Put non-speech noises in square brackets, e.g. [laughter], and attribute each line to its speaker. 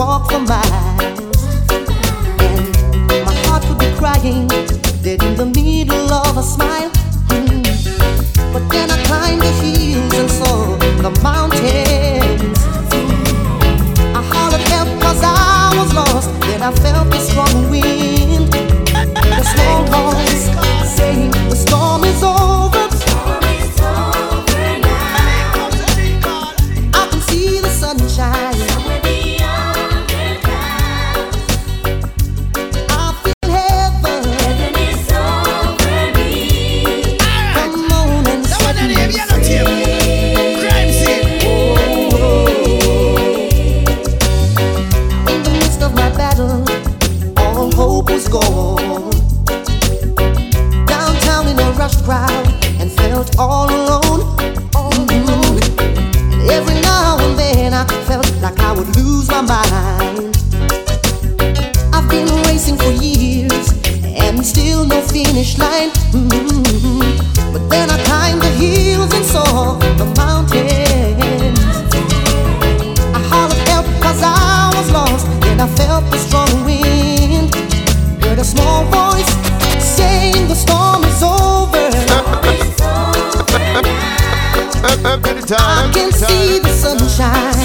Speaker 1: walk for miles. And my heart would be crying, dead in the middle of a smile. Mm. But then I climbed the hills and saw the mountains. I hollered help cause I was lost. Then I felt finish line. Mm-hmm. But then I climbed the hills and saw the mountains. I hollered help cause I was lost, and I felt the strong wind. Heard a small voice saying the. Storm is over [laughs] I can see the sunshine.